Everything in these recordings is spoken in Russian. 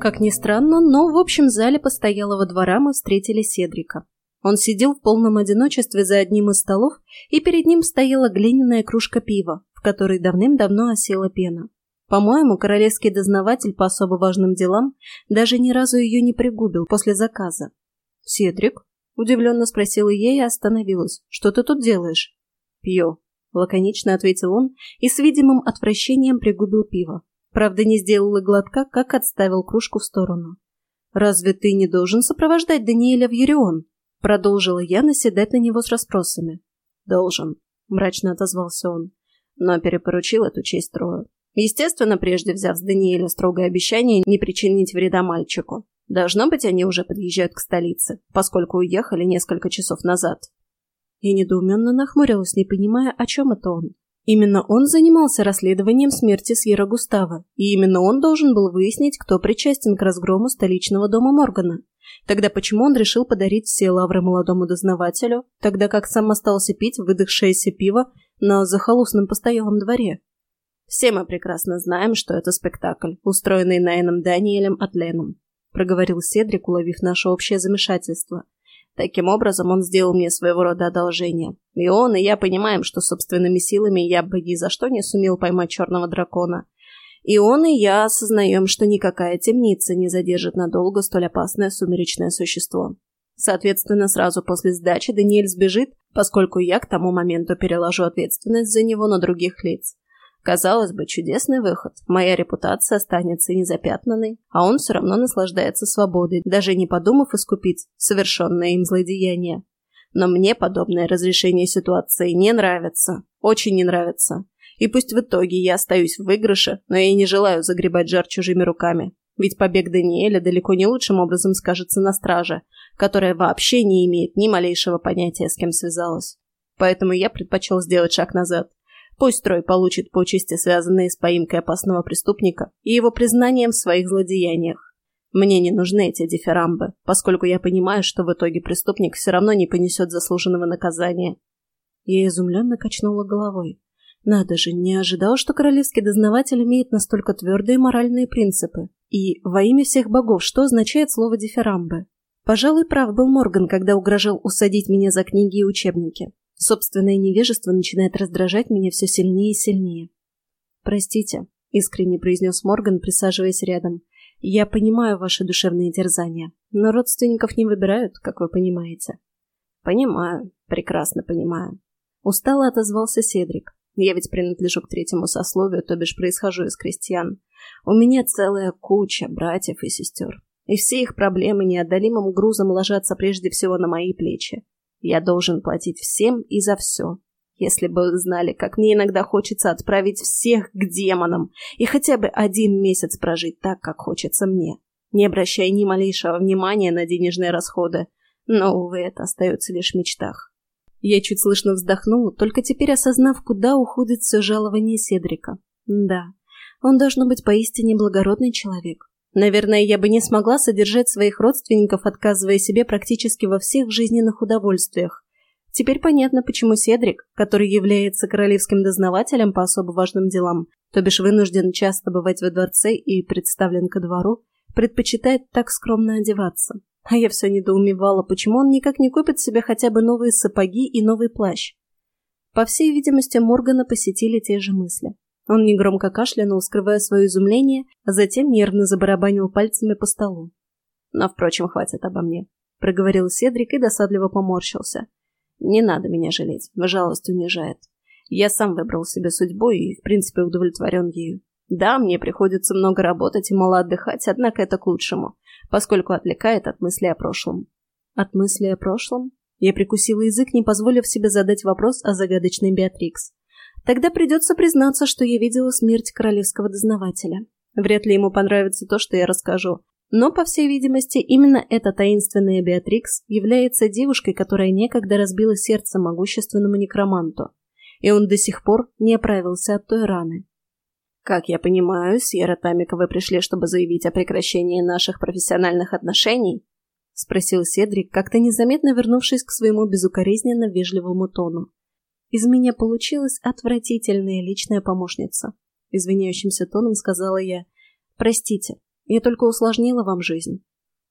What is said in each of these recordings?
Как ни странно, но в общем зале постоялого двора мы встретили Седрика. Он сидел в полном одиночестве за одним из столов, и перед ним стояла глиняная кружка пива, в которой давным-давно осела пена. По-моему, королевский дознаватель по особо важным делам даже ни разу ее не пригубил после заказа. «Седрик?» – удивленно спросила я и остановилась. «Что ты тут делаешь?» «Пью», – лаконично ответил он и с видимым отвращением пригубил пиво. Правда, не сделал и глотка, как отставил кружку в сторону. «Разве ты не должен сопровождать Даниэля в Юрион?» – продолжила я наседать на него с расспросами. «Должен», – мрачно отозвался он, но перепоручил эту честь Трою. Естественно, прежде взяв с Даниэля строгое обещание не причинить вреда мальчику. Должно быть, они уже подъезжают к столице, поскольку уехали несколько часов назад. Я недоуменно нахмурилась, не понимая, о чем это он. Именно он занимался расследованием смерти Сьерра Густава, и именно он должен был выяснить, кто причастен к разгрому столичного дома Моргана. Тогда почему он решил подарить все лавры молодому дознавателю, тогда как сам остался пить выдохшееся пиво на захолустном постоялом дворе? «Все мы прекрасно знаем, что это спектакль, устроенный Найном Даниэлем Атленом», проговорил Седрик, уловив наше общее замешательство. Таким образом, он сделал мне своего рода одолжение. И он, и я понимаем, что собственными силами я бы ни за что не сумел поймать черного дракона. И он, и я осознаем, что никакая темница не задержит надолго столь опасное сумеречное существо. Соответственно, сразу после сдачи Даниэль сбежит, поскольку я к тому моменту переложу ответственность за него на других лиц. Казалось бы, чудесный выход. Моя репутация останется незапятнанной, а он все равно наслаждается свободой, даже не подумав искупить совершенное им злодеяние. Но мне подобное разрешение ситуации не нравится. Очень не нравится. И пусть в итоге я остаюсь в выигрыше, но я не желаю загребать жар чужими руками. Ведь побег Даниэля далеко не лучшим образом скажется на страже, которая вообще не имеет ни малейшего понятия, с кем связалась. Поэтому я предпочел сделать шаг назад. Пусть Трой получит почести, связанные с поимкой опасного преступника и его признанием в своих злодеяниях. Мне не нужны эти дифирамбы, поскольку я понимаю, что в итоге преступник все равно не понесет заслуженного наказания. Я изумленно качнула головой. Надо же, не ожидал, что королевский дознаватель имеет настолько твердые моральные принципы. И во имя всех богов, что означает слово дифирамбы? Пожалуй, прав был Морган, когда угрожал усадить меня за книги и учебники. Собственное невежество начинает раздражать меня все сильнее и сильнее. «Простите», — искренне произнес Морган, присаживаясь рядом. «Я понимаю ваши душевные терзания, но родственников не выбирают, как вы понимаете». «Понимаю, прекрасно понимаю». Устало отозвался Седрик. «Я ведь принадлежу к третьему сословию, то бишь происхожу из крестьян. У меня целая куча братьев и сестер, и все их проблемы неотдалимым грузом ложатся прежде всего на мои плечи. Я должен платить всем и за все. Если бы вы знали, как мне иногда хочется отправить всех к демонам и хотя бы один месяц прожить так, как хочется мне, не обращая ни малейшего внимания на денежные расходы. Но, увы, это остается лишь в мечтах. Я чуть слышно вздохнула, только теперь осознав, куда уходит все жалование Седрика. Да, он должно быть поистине благородный человек. Наверное, я бы не смогла содержать своих родственников, отказывая себе практически во всех жизненных удовольствиях. Теперь понятно, почему Седрик, который является королевским дознавателем по особо важным делам, то бишь вынужден часто бывать во дворце и представлен ко двору, предпочитает так скромно одеваться. А я все недоумевала, почему он никак не купит себе хотя бы новые сапоги и новый плащ. По всей видимости, Моргана посетили те же мысли. Он негромко кашлянул, скрывая свое изумление, а затем нервно забарабанил пальцами по столу. «Но, впрочем, хватит обо мне», — проговорил Седрик и досадливо поморщился. «Не надо меня жалеть, жалость унижает. Я сам выбрал себе судьбу и, в принципе, удовлетворен ею. Да, мне приходится много работать и мало отдыхать, однако это к лучшему, поскольку отвлекает от мысли о прошлом». «От мысли о прошлом?» Я прикусила язык, не позволив себе задать вопрос о загадочной Беатрикс. Тогда придется признаться, что я видела смерть королевского дознавателя. Вряд ли ему понравится то, что я расскажу. Но, по всей видимости, именно эта таинственная Беатрикс является девушкой, которая некогда разбила сердце могущественному некроманту. И он до сих пор не оправился от той раны. «Как я понимаю, Сьерра вы пришли, чтобы заявить о прекращении наших профессиональных отношений?» — спросил Седрик, как-то незаметно вернувшись к своему безукоризненно вежливому тону. Из меня получилась отвратительная личная помощница. Извиняющимся тоном сказала я. Простите, Я только усложнила вам жизнь».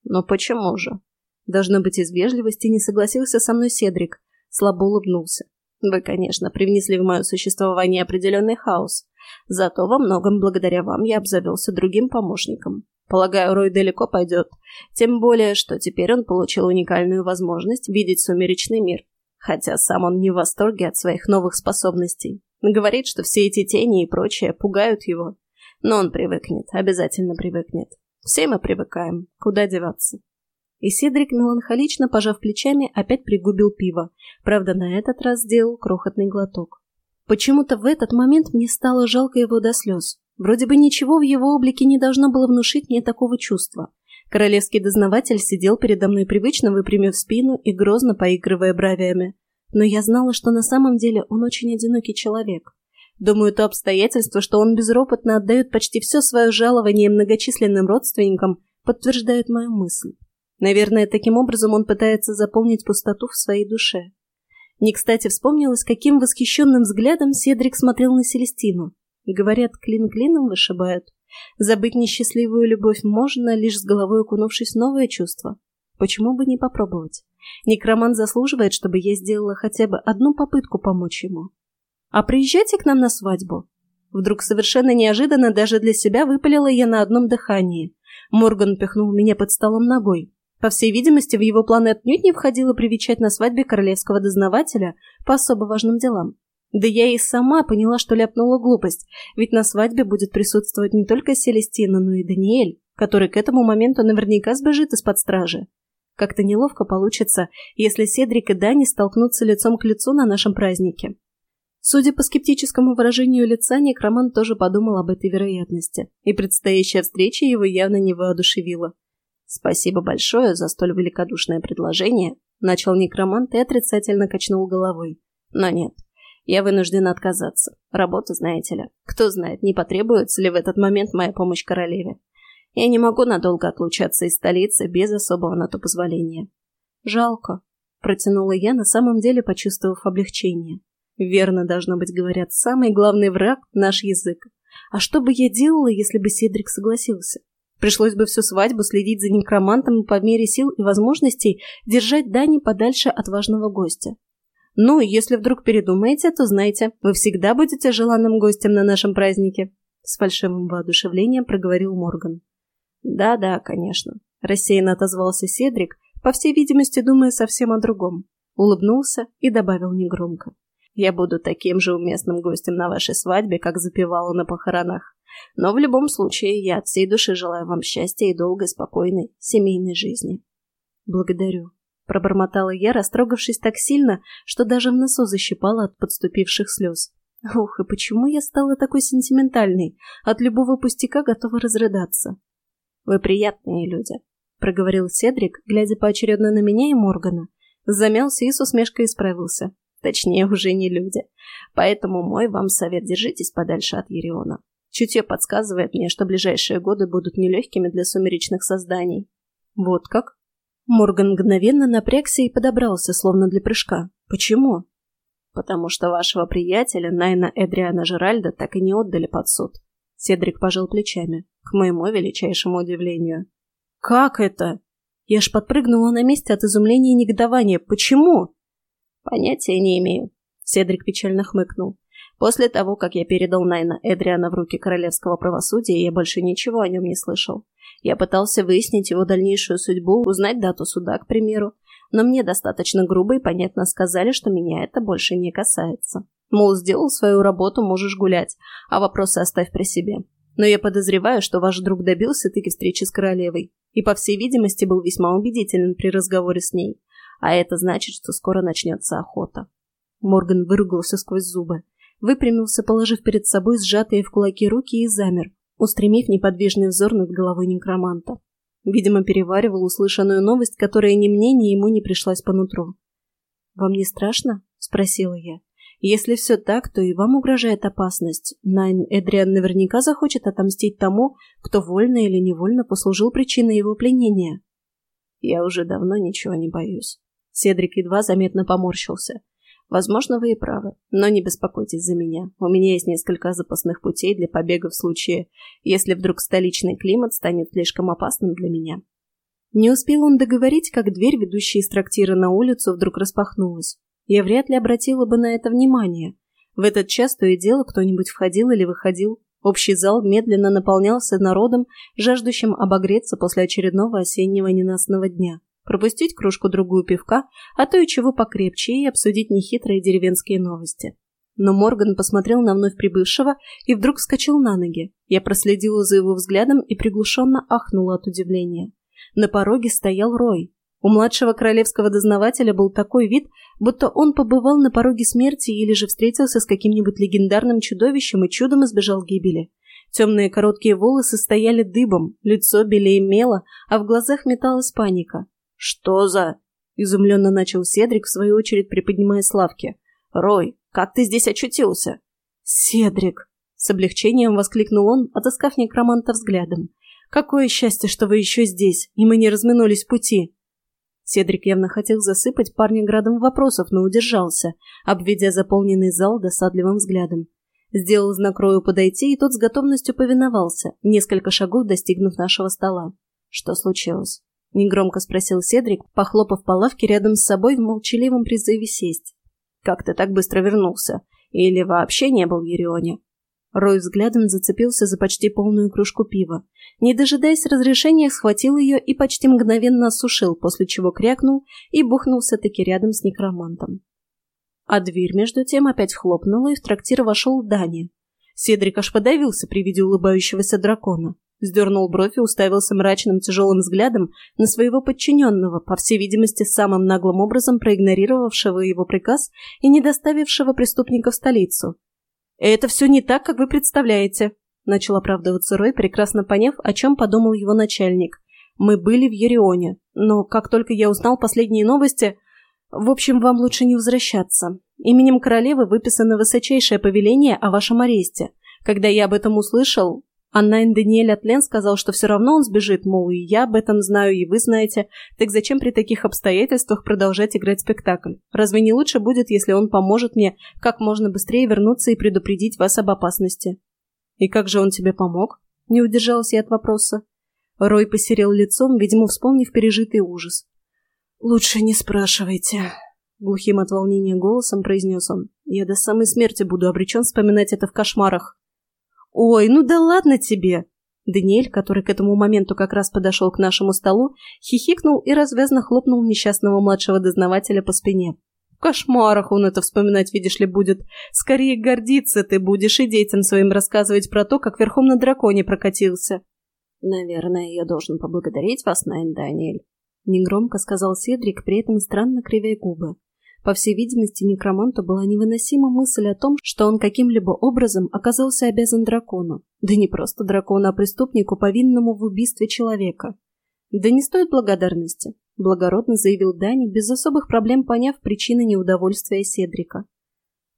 «Но почему же?» Должно быть, из вежливости не согласился со мной Седрик. Слабо улыбнулся. «Вы, конечно, привнесли в мое существование определенный хаос. Зато во многом благодаря вам я обзавелся другим помощником. Полагаю, Рой далеко пойдет. Тем более, что теперь он получил уникальную возможность видеть сумеречный мир. Хотя сам он не в восторге от своих новых способностей. Говорит, что все эти тени и прочее пугают его. Но он привыкнет, обязательно привыкнет. Все мы привыкаем. Куда деваться? И Седрик, меланхолично пожав плечами, опять пригубил пиво. Правда, на этот раз сделал крохотный глоток. Почему-то в этот момент мне стало жалко его до слез. Вроде бы ничего в его облике не должно было внушить мне такого чувства. Королевский дознаватель сидел передо мной привычно выпрямив спину и грозно поигрывая бровями. Но я знала, что на самом деле он очень одинокий человек. Думаю, то обстоятельство, что он безропотно отдает почти все свое жалование многочисленным родственникам, подтверждает мою мысль. Наверное, таким образом он пытается заполнить пустоту в своей душе. Не кстати вспомнилось, каким восхищенным взглядом Седрик смотрел на Селестину. Говорят, клин клином вышибают. Забыть несчастливую любовь можно, лишь с головой окунувшись в новое чувство. Почему бы не попробовать? Некроман заслуживает, чтобы я сделала хотя бы одну попытку помочь ему. А приезжайте к нам на свадьбу. Вдруг совершенно неожиданно даже для себя выпалила я на одном дыхании. Морган пихнул меня под столом ногой. По всей видимости, в его планы отнюдь не входило привечать на свадьбе королевского дознавателя по особо важным делам. Да я и сама поняла, что ляпнула глупость, ведь на свадьбе будет присутствовать не только Селестина, но и Даниэль, который к этому моменту наверняка сбежит из-под стражи. Как-то неловко получится, если Седрик и Дани столкнутся лицом к лицу на нашем празднике. Судя по скептическому выражению лица, некроман тоже подумал об этой вероятности, и предстоящая встреча его явно не воодушевила. «Спасибо большое за столь великодушное предложение», — начал некромант и отрицательно качнул головой. «Но нет, я вынужден отказаться. Работа, знаете ли. Кто знает, не потребуется ли в этот момент моя помощь королеве. Я не могу надолго отлучаться из столицы без особого на то позволения. Жалко, протянула я, на самом деле почувствовав облегчение. Верно, должно быть, говорят, самый главный враг — наш язык. А что бы я делала, если бы Седрик согласился? Пришлось бы всю свадьбу следить за некромантом и по мере сил и возможностей держать Дани подальше от важного гостя. Ну, если вдруг передумаете, то знайте, вы всегда будете желанным гостем на нашем празднике. С фальшивым воодушевлением проговорил Морган. Да-да, конечно. Рассеянно отозвался Седрик, по всей видимости, думая совсем о другом. Улыбнулся и добавил негромко. Я буду таким же уместным гостем на вашей свадьбе, как запевала на похоронах. Но в любом случае, я от всей души желаю вам счастья и долгой, спокойной семейной жизни. Благодарю. Пробормотала я, растрогавшись так сильно, что даже в носу защипала от подступивших слез. Ух, и почему я стала такой сентиментальной? От любого пустяка готова разрыдаться. «Вы приятные люди», — проговорил Седрик, глядя поочередно на меня и Моргана. Замялся и с усмешкой исправился. Точнее, уже не люди. Поэтому мой вам совет – держитесь подальше от Ериона. Чутье подсказывает мне, что ближайшие годы будут нелегкими для сумеречных созданий. Вот как? Морган мгновенно напрягся и подобрался, словно для прыжка. Почему? Потому что вашего приятеля, Найна Эдриана Жеральда, так и не отдали под суд. Седрик пожал плечами, к моему величайшему удивлению. Как это? Я ж подпрыгнула на месте от изумления и негодования. Почему? Понятия не имею. Седрик печально хмыкнул. После того, как я передал Найна Эдриана в руки королевского правосудия, я больше ничего о нем не слышал. Я пытался выяснить его дальнейшую судьбу, узнать дату суда, к примеру, но мне достаточно грубо и понятно сказали, что меня это больше не касается. Мол, сделал свою работу, можешь гулять, а вопросы оставь при себе. Но я подозреваю, что ваш друг добился таки встречи с королевой и, по всей видимости, был весьма убедителен при разговоре с ней. А это значит, что скоро начнется охота. Морган выругался сквозь зубы, выпрямился, положив перед собой сжатые в кулаки руки и замер, устремив неподвижный взор над головой некроманта. Видимо, переваривал услышанную новость, которая ни мне, ни ему не пришлась по нутру. «Вам не страшно?» — спросила я. «Если все так, то и вам угрожает опасность. Найн Эдриан наверняка захочет отомстить тому, кто вольно или невольно послужил причиной его пленения». «Я уже давно ничего не боюсь». Седрик едва заметно поморщился. Возможно, вы и правы, но не беспокойтесь за меня. У меня есть несколько запасных путей для побега в случае, если вдруг столичный климат станет слишком опасным для меня. Не успел он договорить, как дверь, ведущая из трактира на улицу, вдруг распахнулась. Я вряд ли обратила бы на это внимание. В этот час то и дело кто-нибудь входил или выходил. Общий зал медленно наполнялся народом, жаждущим обогреться после очередного осеннего ненастного дня пропустить кружку-другую пивка, а то и чего покрепче, и обсудить нехитрые деревенские новости. Но Морган посмотрел на вновь прибывшего и вдруг вскочил на ноги. Я проследила за его взглядом и приглушенно ахнула от удивления. На пороге стоял Рой. У младшего королевского дознавателя был такой вид, будто он побывал на пороге смерти или же встретился с каким-нибудь легендарным чудовищем и чудом избежал гибели. Темные короткие волосы стояли дыбом, лицо белее мела, а в глазах металась паника. «Что за...» — изумленно начал Седрик, в свою очередь приподнимая славки. «Рой, как ты здесь очутился?» «Седрик!» — с облегчением воскликнул он, отыскав некроманта взглядом. «Какое счастье, что вы еще здесь, и мы не разминулись пути!» Седрик явно хотел засыпать парня градом вопросов, но удержался, обведя заполненный зал досадливым взглядом. Сделал знак Рою подойти, и тот с готовностью повиновался, несколько шагов достигнув нашего стола. Что случилось? — негромко спросил Седрик, похлопав по лавке рядом с собой в молчаливом призыве сесть. «Как ты так быстро вернулся? Или вообще не был в Ерионе?» Рой взглядом зацепился за почти полную кружку пива. Не дожидаясь разрешения, схватил ее и почти мгновенно осушил, после чего крякнул и бухнулся-таки рядом с некромантом. А дверь, между тем, опять хлопнула, и в трактир вошел Дани. Седрик аж подавился при виде улыбающегося дракона. Сдернул бровь и уставился мрачным тяжелым взглядом на своего подчиненного, по всей видимости, самым наглым образом проигнорировавшего его приказ и не доставившего преступника в столицу. «Это все не так, как вы представляете», — начал оправдываться Рой, прекрасно поняв, о чем подумал его начальник. «Мы были в Ерионе, но как только я узнал последние новости... В общем, вам лучше не возвращаться. Именем королевы выписано высочайшее повеление о вашем аресте. Когда я об этом услышал, Аннайн Даниэль Атлен сказал, что все равно он сбежит, мол, и я об этом знаю, и вы знаете. Так зачем при таких обстоятельствах продолжать играть спектакль? Разве не лучше будет, если он поможет мне как можно быстрее вернуться и предупредить вас об опасности? И как же он тебе помог? Не удержалась я от вопроса. Рой посерел лицом, видимо, вспомнив пережитый ужас. «Лучше не спрашивайте», — глухим от волнения голосом произнес он. «Я до самой смерти буду обречен вспоминать это в кошмарах». «Ой, ну да ладно тебе!» Даниэль, который к этому моменту как раз подошел к нашему столу, хихикнул и развязно хлопнул несчастного младшего дознавателя по спине. В кошмарах он это вспоминать, видишь ли, будет. Скорее гордиться ты будешь и детям своим рассказывать про то, как верхом на драконе прокатился. «Наверное, я должен поблагодарить вас, Найн Даниэль», — негромко сказал Седрик, при этом странно кривя губы. По всей видимости, некроманту была невыносима мысль о том, что он каким-либо образом оказался обязан дракону. Да не просто дракону, а преступнику, повинному в убийстве человека. «Да не стоит благодарности», — благородно заявил Дани, без особых проблем поняв причины неудовольствия Седрика.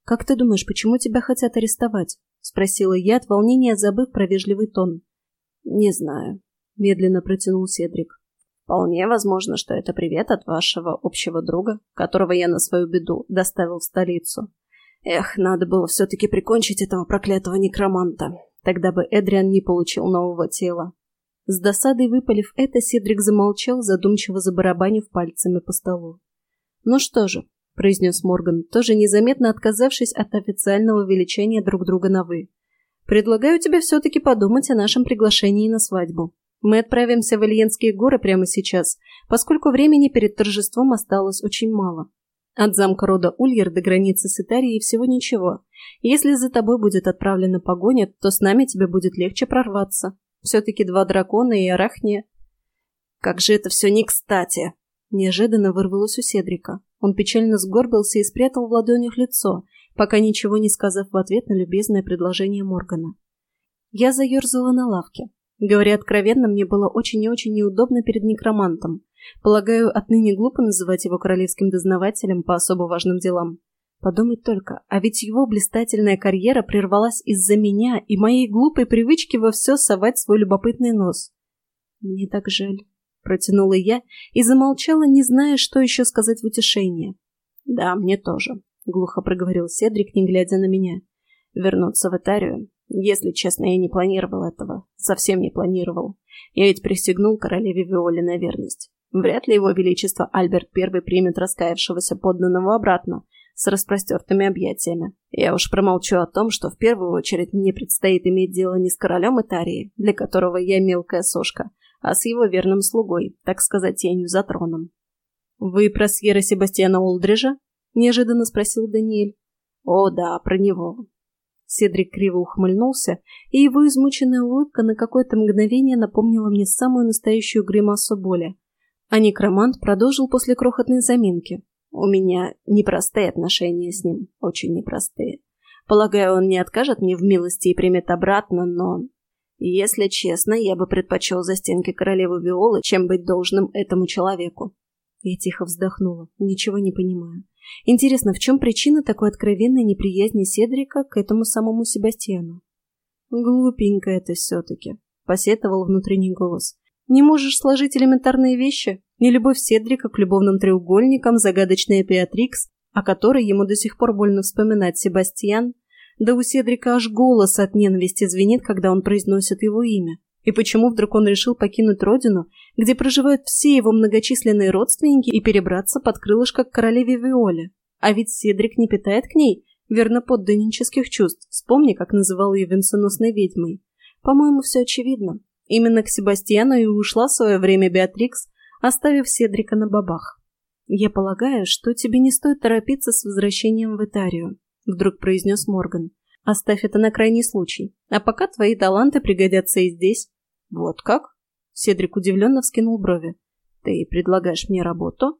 «Как ты думаешь, почему тебя хотят арестовать?» — спросила я, от волнения забыв про вежливый тон. «Не знаю», — медленно протянул Седрик. Вполне возможно, что это привет от вашего общего друга, которого я на свою беду доставил в столицу. Эх, надо было все-таки прикончить этого проклятого некроманта. Тогда бы Эдриан не получил нового тела. С досадой выпалив это, Седрик замолчал, задумчиво забарабанив пальцами по столу. «Ну что же», — произнес Морган, тоже незаметно отказавшись от официального величания друг друга на «вы», «предлагаю тебе все-таки подумать о нашем приглашении на свадьбу. Мы отправимся в Ильенские горы прямо сейчас, поскольку времени перед торжеством осталось очень мало. От замка рода Ульер до границы с Итарией всего ничего. Если за тобой будет отправлена погоня, то с нами тебе будет легче прорваться. Все-таки два дракона и арахния. Как же это все не кстати! Неожиданно вырвалось у Седрика. Он печально сгорбился и спрятал в ладонях лицо, пока ничего не сказав в ответ на любезное предложение Моргана. Я заерзала на лавке. Говоря откровенно, мне было очень и очень неудобно перед некромантом. Полагаю, отныне глупо называть его королевским дознавателем по особо важным делам. Подумать только, а ведь его блистательная карьера прервалась из-за меня и моей глупой привычки во все совать свой любопытный нос. Мне так жаль. Протянула я и замолчала, не зная, что еще сказать в утешение. Да, мне тоже. — глухо проговорил Седрик, не глядя на меня. «Вернуться в Итарию? Если честно, я не планировал этого. Совсем не планировал. Я ведь присягнул королеве Виоле на верность. Вряд ли его величество Альберт I примет раскаявшегося подданного обратно, с распростертыми объятиями. Я уж промолчу о том, что в первую очередь мне предстоит иметь дело не с королем Итарии, для которого я мелкая сошка, а с его верным слугой, так сказать, тенью за троном. «Вы про Сьерра Себастьяна Олдриджа?» – неожиданно спросил Даниэль. «О, да, про него». Седрик криво ухмыльнулся, и его измученная улыбка на какое-то мгновение напомнила мне самую настоящую гримасу боли. А некромант продолжил после крохотной заминки. «У меня непростые отношения с ним, очень непростые. Полагаю, он не откажет мне в милости и примет обратно, но если честно, я бы предпочел за стенки королевы Виолы, чем быть должным этому человеку. Я тихо вздохнула, ничего не понимаю. Интересно, в чем причина такой откровенной неприязни Седрика к этому самому Себастьяну? Глупенько это все-таки, посетовал внутренний голос. Не можешь сложить элементарные вещи? Не любовь Седрика к любовным треугольникам, загадочная Беатрикс, о которой ему до сих пор больно вспоминать Себастьян, да у Седрика аж голос от ненависти звенит, когда он произносит его имя. И почему вдруг он решил покинуть родину, где проживают все его многочисленные родственники, и перебраться под крылышко к королеве Виоле? А ведь Седрик не питает к ней верно подданнических чувств. Вспомни, как называл ее венценосной ведьмой. По-моему, все очевидно. Именно к Себастьяну и ушла в свое время Беатрикс, оставив Седрика на бабах. Я полагаю, что тебе не стоит торопиться с возвращением в Итарию. — вдруг произнес Морган. «Оставь это на крайний случай. А пока твои таланты пригодятся и здесь». «Вот как?» Седрик удивленно вскинул брови. «Ты предлагаешь мне работу?»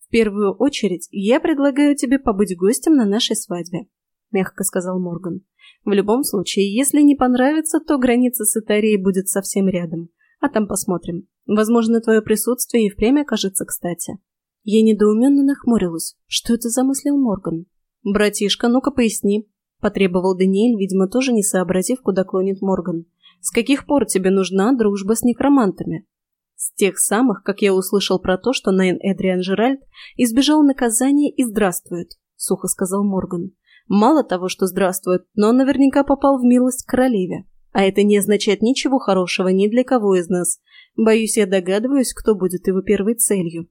«В первую очередь я предлагаю тебе побыть гостем на нашей свадьбе», — мягко сказал Морган. «В любом случае, если не понравится, то граница с Итарией будет совсем рядом. А там посмотрим. Возможно, твое присутствие и впрямь окажется кстати». Я недоуменно нахмурилась. Что это замыслил Морган? «Братишка, ну-ка поясни», — потребовал Даниэль, видимо, тоже не сообразив, куда клонит Морган. «С каких пор тебе нужна дружба с некромантами?» С тех самых, как я услышал про то, что Найн Эдриан Жеральд избежал наказания и здравствует, — сухо сказал Морган. Мало того, что здравствует, но наверняка попал в милость к королеве. А это не означает ничего хорошего ни для кого из нас. Боюсь, я догадываюсь, кто будет его первой целью.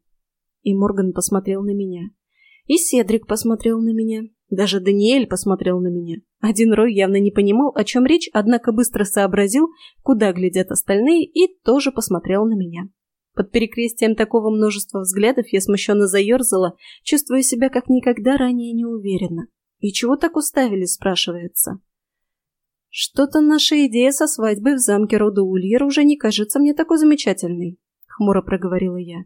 И Морган посмотрел на меня. И Седрик посмотрел на меня. Даже Даниэль посмотрел на меня. Один Рой явно не понимал, о чем речь, однако быстро сообразил, куда глядят остальные, и тоже посмотрел на меня. Под перекрестием такого множества взглядов я смущенно заерзала, чувствуя себя как никогда ранее неуверенно. «И чего так уставили?» – спрашивается. «Что-то наша идея со свадьбой в замке рода Ульер уже не кажется мне такой замечательной», – хмуро проговорила я.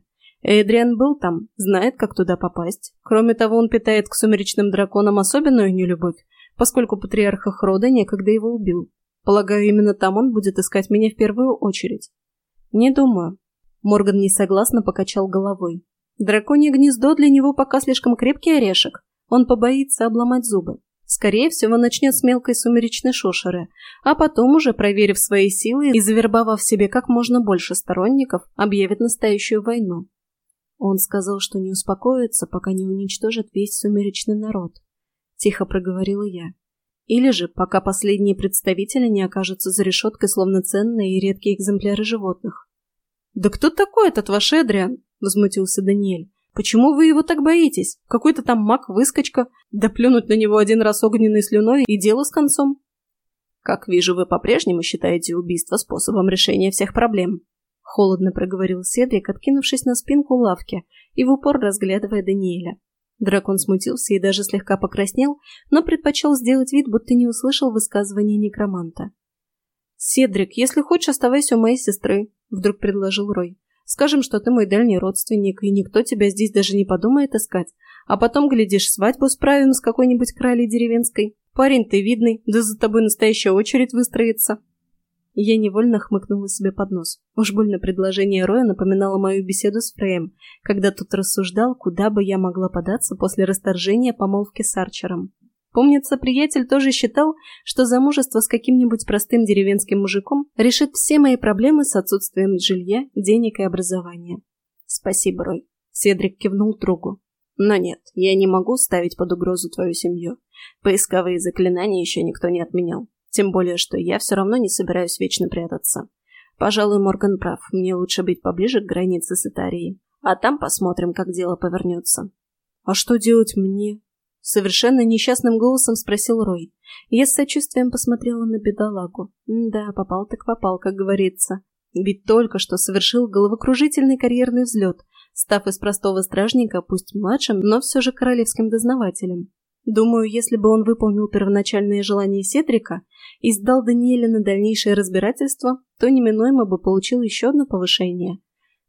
Эдриан был там, знает, как туда попасть. Кроме того, он питает к сумеречным драконам особенную нелюбовь, поскольку патриарх их рода некогда его убил. Полагаю, именно там он будет искать меня в первую очередь. Не думаю. Морган несогласно покачал головой. Драконье гнездо для него пока слишком крепкий орешек. Он побоится обломать зубы. Скорее всего, начнет с мелкой сумеречной шушеры, а потом уже, проверив свои силы и завербовав себе как можно больше сторонников, объявит настоящую войну. Он сказал, что не успокоится, пока не уничтожит весь сумеречный народ. Тихо проговорила я. Или же, пока последние представители не окажутся за решеткой, словно ценные и редкие экземпляры животных. «Да кто такой этот ваш Эдриан?» – возмутился Даниэль. «Почему вы его так боитесь? Какой-то там маг-выскочка. Да плюнуть на него один раз огненной слюной и дело с концом». «Как вижу, вы по-прежнему считаете убийство способом решения всех проблем», Холодно проговорил Седрик, откинувшись на спинку лавки и в упор разглядывая Даниэля. Дракон смутился и даже слегка покраснел, но предпочел сделать вид, будто не услышал высказывания некроманта. «Седрик, если хочешь, оставайся у моей сестры», — вдруг предложил Рой. «Скажем, что ты мой дальний родственник, и никто тебя здесь даже не подумает искать. А потом, глядишь, свадьбу справим с какой-нибудь кралей деревенской. Парень ты видный, да за тобой настоящая очередь выстроится». Я невольно хмыкнула себе под нос. Уж больно предложение Роя напоминало мою беседу с Фреем, когда тот рассуждал, куда бы я могла податься после расторжения помолвки с Арчером. Помнится, приятель тоже считал, что замужество с каким-нибудь простым деревенским мужиком решит все мои проблемы с отсутствием жилья, денег и образования. «Спасибо, Рой», — Седрик кивнул другу. Но нет, я не могу ставить под угрозу твою семью. Поисковые заклинания еще никто не отменял. Тем более, что я все равно не собираюсь вечно прятаться. Пожалуй, Морган прав, мне лучше быть поближе к границе с Итарией. А там посмотрим, как дело повернется. А что делать мне? Совершенно несчастным голосом спросил Рой. Я с сочувствием посмотрела на бедолагу. Да, попал так попал, как говорится. Ведь только что совершил головокружительный карьерный взлет, став из простого стражника, пусть младшим, но все же королевским дознавателем. Думаю, если бы он выполнил первоначальные желания Седрика и сдал Даниэля на дальнейшее разбирательство, то неминуемо бы получил еще одно повышение.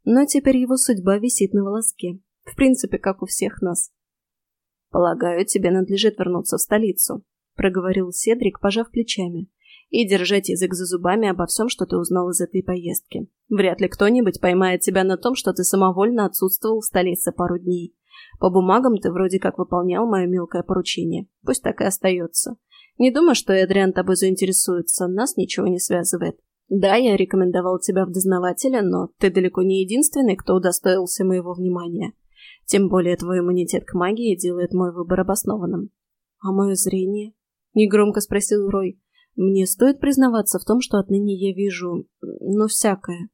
Но теперь его судьба висит на волоске. В принципе, как у всех нас. «Полагаю, тебе надлежит вернуться в столицу», — проговорил Седрик, пожав плечами, «и держать язык за зубами обо всем, что ты узнал из этой поездки. Вряд ли кто-нибудь поймает тебя на том, что ты самовольно отсутствовал в столице пару дней. По бумагам ты вроде как выполнял мое мелкое поручение. Пусть так и остается. Не думаю, что Эдриан тобой заинтересуется, нас ничего не связывает. Да, я рекомендовал тебя в дознавателя, но ты далеко не единственный, кто удостоился моего внимания. Тем более твой иммунитет к магии делает мой выбор обоснованным. А мое зрение? Негромко спросил Рой. Мне стоит признаваться в том, что отныне я вижу... ну, всякое.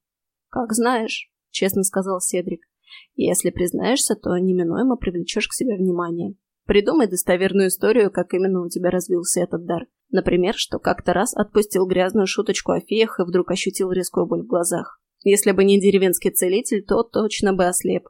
Как знаешь, честно сказал Седрик. Если признаешься, то неминуемо привлечешь к себе внимание. Придумай достоверную историю, как именно у тебя развился этот дар. Например, что как-то раз отпустил грязную шуточку о феях и вдруг ощутил резкую боль в глазах. Если бы не деревенский целитель, то точно бы ослеп.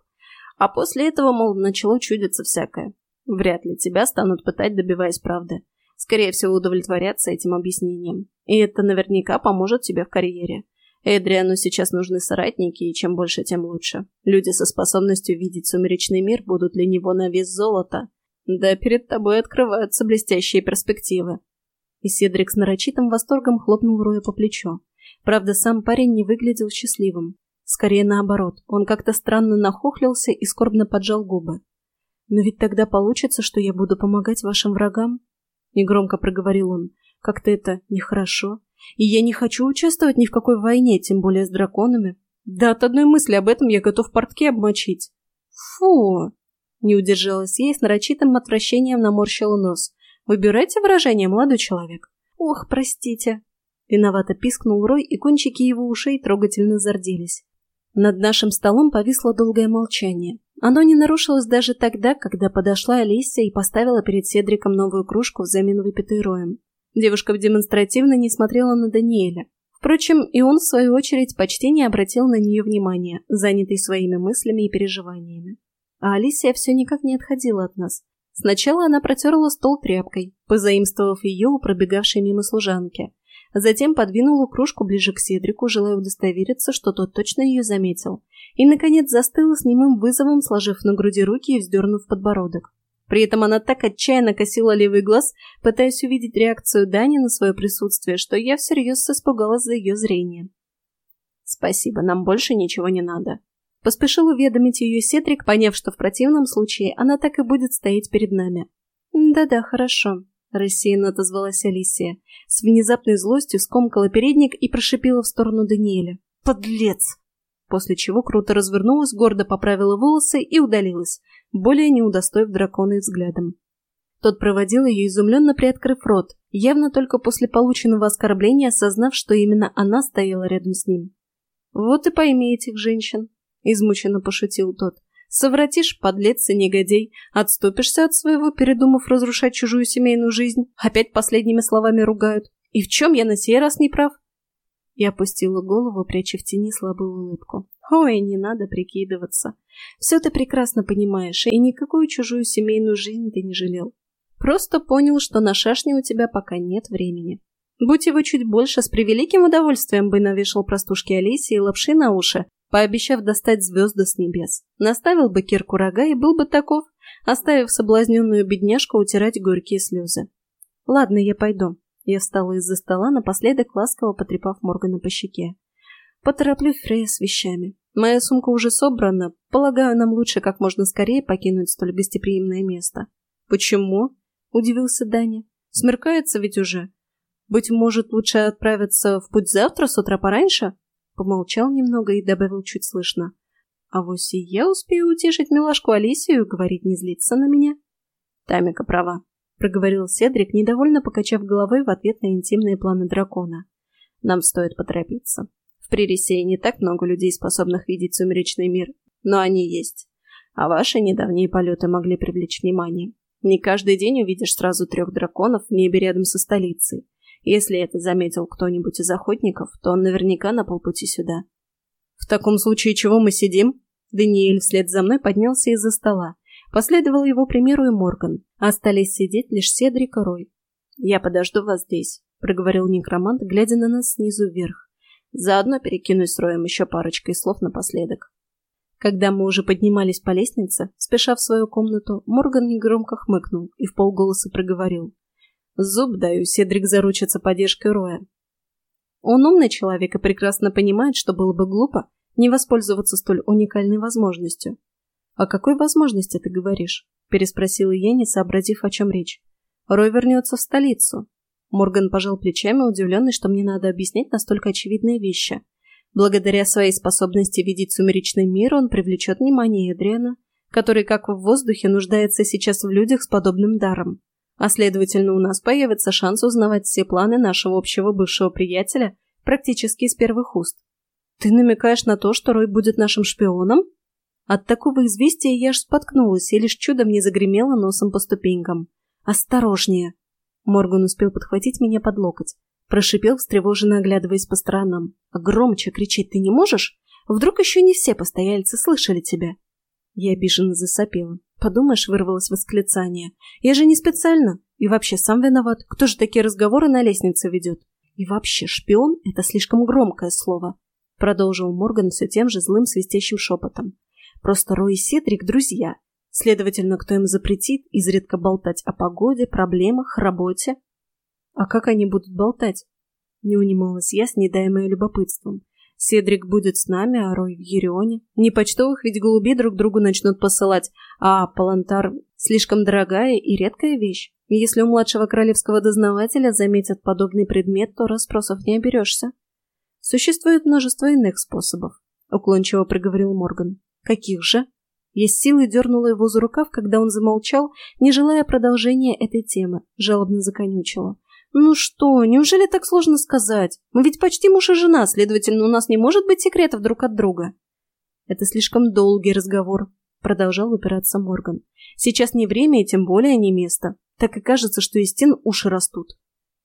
А после этого, мол, начало чудиться всякое. Вряд ли тебя станут пытать, добиваясь правды. Скорее всего, удовлетворятся этим объяснением. И это наверняка поможет тебе в карьере. Эдриану сейчас нужны соратники, и чем больше, тем лучше. Люди со способностью видеть сумеречный мир будут для него на вес золота. Да перед тобой открываются блестящие перспективы. И Седрик с нарочитым восторгом хлопнул Роя по плечу. Правда, сам парень не выглядел счастливым. Скорее наоборот, он как-то странно нахохлился и скорбно поджал губы. «Но ведь тогда получится, что я буду помогать вашим врагам?» Негромко проговорил он. «Как-то это нехорошо. И я не хочу участвовать ни в какой войне, тем более с драконами. Да от одной мысли об этом я готов портки обмочить». «Фу!» Не удержалась и с нарочитым отвращением наморщила нос. «Выбирайте выражение, молодой человек». «Ох, простите». Виновато пискнул Рой, и кончики его ушей трогательно зарделись. Над нашим столом повисло долгое молчание. Оно не нарушилось даже тогда, когда подошла Алисия и поставила перед Седриком новую кружку взамен выпитой роем. Девушка демонстративно не смотрела на Даниэля. Впрочем, и он, в свою очередь, почти не обратил на нее внимания, занятый своими мыслями и переживаниями. А Алисия все никак не отходила от нас. Сначала она протерла стол тряпкой, позаимствовав ее у пробегавшей мимо служанки, Затем подвинула кружку ближе к Седрику, желая удостовериться, что тот точно ее заметил. И, наконец, застыла с немым вызовом, сложив на груди руки и вздернув подбородок. При этом она так отчаянно косила левый глаз, пытаясь увидеть реакцию Дани на свое присутствие, что я всерьез испугалась за ее зрение. «Спасибо, нам больше ничего не надо», Поспешил уведомить ее Седрик, поняв, что в противном случае она так и будет стоять перед нами. «Да-да, хорошо», рассеянно отозвалась Алисия. С внезапной злостью скомкала передник и прошипела в сторону Даниэля. «Подлец!» После чего круто развернулась, гордо поправила волосы и удалилась, более не удостоив дракона взглядом. Тот проводил ее, изумленно приоткрыв рот, явно только после полученного оскорбления осознав, что именно она стояла рядом с ним. «Вот и пойми этих женщин», — измученно пошутил тот. Совратишь, подлец и негодей, отступишься от своего, передумав разрушать чужую семейную жизнь, опять последними словами ругают. И в чем я на сей раз не прав? Я опустила голову, пряча в тени слабую улыбку. Ой, не надо прикидываться. Все ты прекрасно понимаешь, и никакую чужую семейную жизнь ты не жалел. Просто понял, что на шашне у тебя пока нет времени. Будь его чуть больше, с превеликим удовольствием бы навешал простушки Алисе и лапши на уши, пообещав достать звезды с небес. Наставил бы кирку рога и был бы таков, оставив соблазненную бедняжку утирать горькие слезы. «Ладно, я пойду». Я встала из-за стола, напоследок ласково потрепав Моргана по щеке. «Потороплю Фрея с вещами. Моя сумка уже собрана. Полагаю, нам лучше как можно скорее покинуть столь гостеприимное место». «Почему?» – удивился Даня. «Смеркается ведь уже. Быть может, лучше отправиться в путь завтра с утра пораньше?» Помолчал немного и добавил чуть слышно. А вось и я успею утешить милашку Алисию говорить не злиться на меня. Тамика права, проговорил Седрик, недовольно покачав головой в ответ на интимные планы дракона. Нам стоит поторопиться. В Пририсее не так много людей, способных видеть сумеречный мир, но они есть. А ваши недавние полеты могли привлечь внимание. Не каждый день увидишь сразу трех драконов в небе рядом со столицей. Если это заметил кто-нибудь из охотников, то он наверняка на полпути сюда. В таком случае чего мы сидим? Даниэль вслед за мной поднялся из-за стола. Последовал его примеру и Морган. Остались сидеть лишь Седрик и Рой. «Я подожду вас здесь», — проговорил некромант, глядя на нас снизу вверх. «Заодно перекинусь с Роем еще парочкой слов напоследок». Когда мы уже поднимались по лестнице, спеша в свою комнату, Морган негромко хмыкнул и в полголоса проговорил. «Зуб даю, Седрик заручится поддержкой Роя». Он умный человек и прекрасно понимает, что было бы глупо, не воспользоваться столь уникальной возможностью. «О какой возможности ты говоришь?» – переспросила я, не сообразив, о чем речь. «Рой вернется в столицу». Морган пожал плечами, удивленный, что мне надо объяснять настолько очевидные вещи. Благодаря своей способности видеть сумеречный мир он привлечет внимание Эдриана, который, как в воздухе, нуждается сейчас в людях с подобным даром. А следовательно, у нас появится шанс узнавать все планы нашего общего бывшего приятеля практически из первых уст. Ты намекаешь на то, что Рой будет нашим шпионом? От такого известия я аж споткнулась и лишь чудом не загремела носом по ступенькам. «Осторожнее!» Морган успел подхватить меня под локоть. Прошипел, встревоженно оглядываясь по сторонам. «А громче кричать ты не можешь? Вдруг еще не все постояльцы слышали тебя?» Я обиженно засопела. Подумаешь, вырвалось восклицание. «Я же не специально. И вообще сам виноват. Кто же такие разговоры на лестнице ведет? И вообще, шпион — это слишком громкое слово продолжил Морган все тем же злым свистящим шепотом. Просто Рой и Седрик – друзья. Следовательно, кто им запретит изредка болтать о погоде, проблемах, работе? А как они будут болтать? Не унималась я с недаемой любопытством. Седрик будет с нами, а Рой в Ерионе. Не почтовых ведь голуби друг другу начнут посылать, а палантар – слишком дорогая и редкая вещь. Если у младшего королевского дознавателя заметят подобный предмет, то расспросов не оберешься. Существует множество иных способов, уклончиво проговорил Морган. Каких же? Я с силой дернула его за рукав, когда он замолчал, не желая продолжения этой темы, жалобно законючила. «Ну что, неужели так сложно сказать? Мы ведь почти муж и жена, следовательно, у нас не может быть секретов друг от друга». «Это слишком долгий разговор», — продолжал упираться Морган. «Сейчас не время и тем более не место. Так и кажется, что из стен уши растут».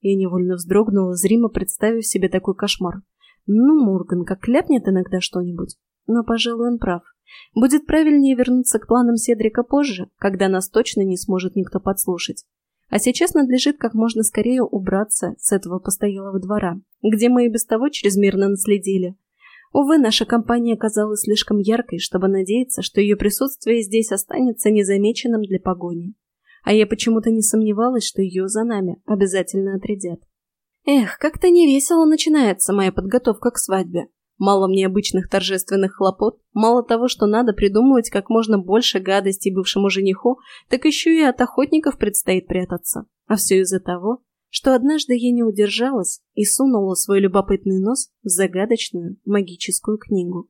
Я невольно вздрогнула, зримо представив себе такой кошмар. Ну, Морган, как ляпнет иногда что-нибудь. Но, пожалуй, он прав. Будет правильнее вернуться к планам Седрика позже, когда нас точно не сможет никто подслушать. А сейчас надлежит как можно скорее убраться с этого постоялого двора, где мы и без того чрезмерно наследили. Увы, наша компания оказалась слишком яркой, чтобы надеяться, что ее присутствие здесь останется незамеченным для погони. А я почему-то не сомневалась, что ее за нами обязательно отрядят. Эх, как-то невесело начинается моя подготовка к свадьбе. Мало мне обычных торжественных хлопот, мало того, что надо придумывать как можно больше гадостей бывшему жениху, так еще и от охотников предстоит прятаться. А все из-за того, что однажды я не удержалась и сунула свой любопытный нос в загадочную магическую книгу.